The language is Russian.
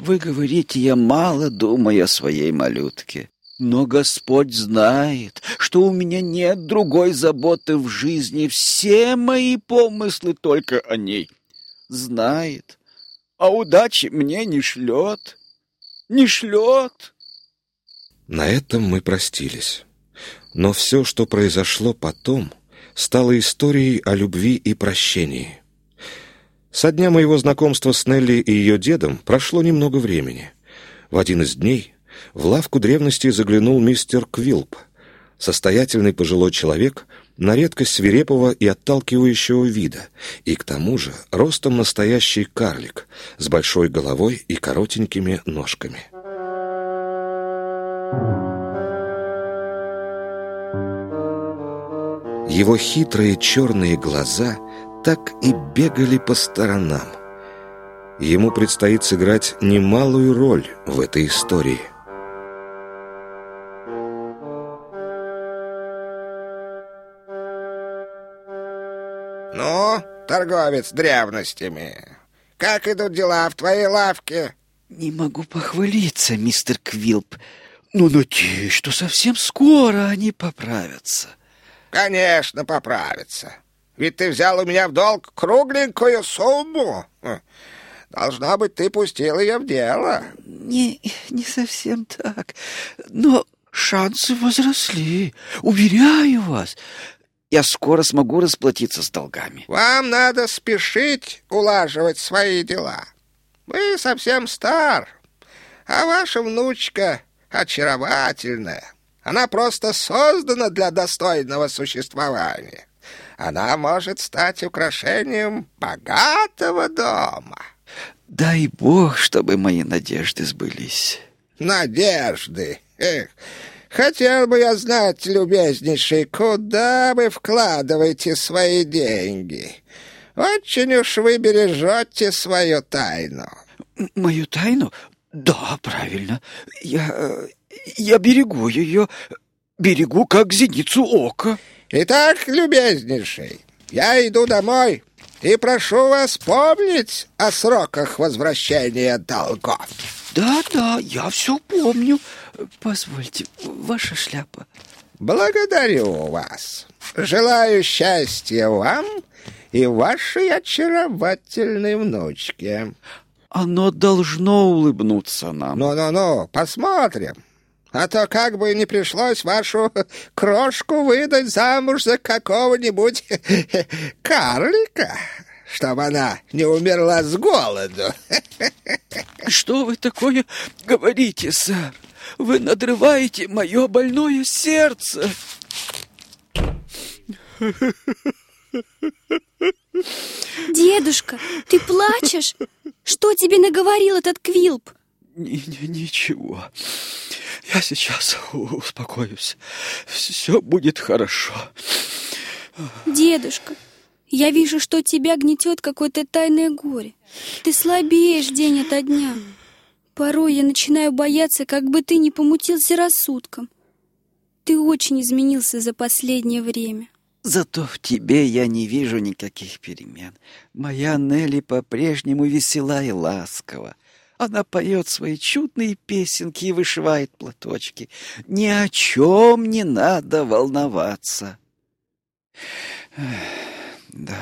Вы говорите, я мало думаю о своей малютке. Но Господь знает, что у меня нет другой заботы в жизни. Все мои помыслы только о ней. Знает, а удачи мне не шлет. Не шлет. На этом мы простились. Но все, что произошло потом, стало историей о любви и прощении. Со дня моего знакомства с Нелли и ее дедом прошло немного времени. В один из дней в лавку древности заглянул мистер Квилп, состоятельный пожилой человек, на редкость свирепого и отталкивающего вида, и к тому же ростом настоящий карлик, с большой головой и коротенькими ножками. Его хитрые черные глаза так и бегали по сторонам. Ему предстоит сыграть немалую роль в этой истории. «Ну, торговец древностями, как идут дела в твоей лавке?» «Не могу похвалиться, мистер Квилп. Ну, надеюсь, что совсем скоро они поправятся». «Конечно, поправятся. Ведь ты взял у меня в долг кругленькую сумму. Должна быть, ты пустил ее в дело». «Не, не совсем так. Но шансы возросли. Уверяю вас, я скоро смогу расплатиться с долгами». «Вам надо спешить улаживать свои дела. Вы совсем стар, а ваша внучка очаровательная. Она просто создана для достойного существования. Она может стать украшением богатого дома». «Дай Бог, чтобы мои надежды сбылись». «Надежды! Эх, хотел бы я знать, любезнейший, куда вы вкладываете свои деньги. Очень уж вы бережете свою тайну». Мою тайну? Да, правильно. Я, я берегу ее. Берегу, как зеницу ока. Итак, любезнейший, я иду домой и прошу вас помнить о сроках возвращения долгов. Да-да, я все помню. Позвольте, ваша шляпа. Благодарю вас. Желаю счастья вам и вашей очаровательной внучке. Оно должно улыбнуться нам. Ну-ну-ну, посмотрим. А то как бы не пришлось вашу крошку выдать замуж за какого-нибудь карлика, чтобы она не умерла с голоду. Что вы такое говорите, сэр? Вы надрываете мое больное сердце. Дедушка, ты плачешь? Что тебе наговорил этот Квилп? Ни- ни- ничего. Я сейчас успокоюсь. Все будет хорошо. Дедушка, я вижу, что тебя гнетет какое-то тайное горе. Ты слабеешь день ото дня. Порой я начинаю бояться, как бы ты не помутился рассудком. Ты очень изменился за последнее время. Зато в тебе я не вижу никаких перемен. Моя Нелли по-прежнему весела и ласкова. Она поет свои чудные песенки и вышивает платочки. Ни о чем не надо волноваться. Да.